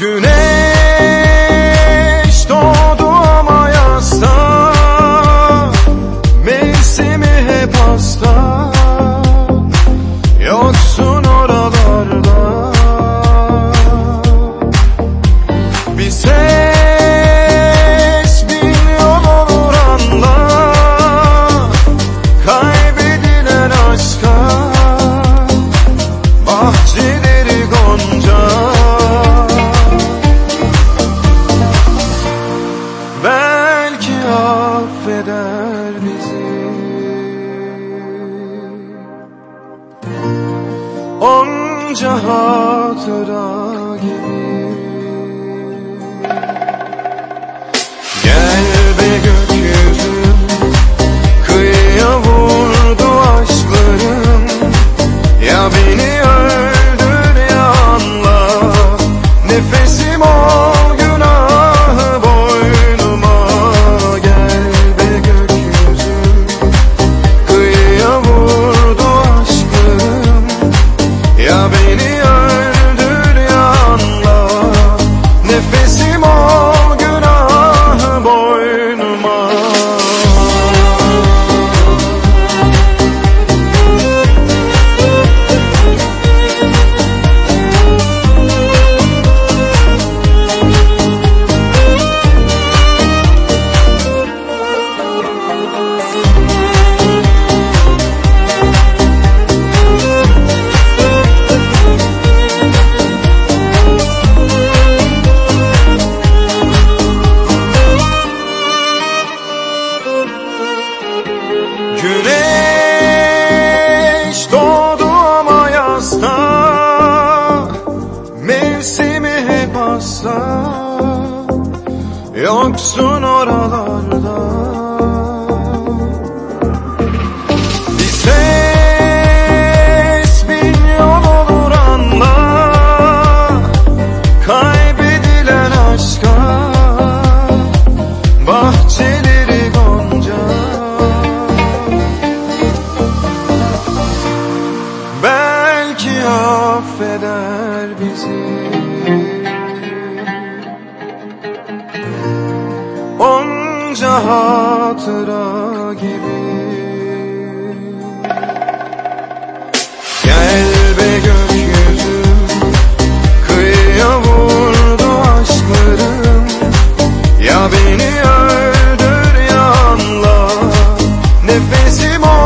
Güneş doğdu ama yasta Mevsimi hep hasta. Yoksun Onca hatıra gibi. Gel be gökyüzüm Kıyıya vurdu aşklarım. Ya beni öldür ya Nefesim Güneş doğdu ama yasta Mevsimi hep hasta Yoksun oralarda hatıra gibi. Gel be gökyüzüm Kıyıya vurdu aşklarım. Ya beni öldür ya anla Nefesim ol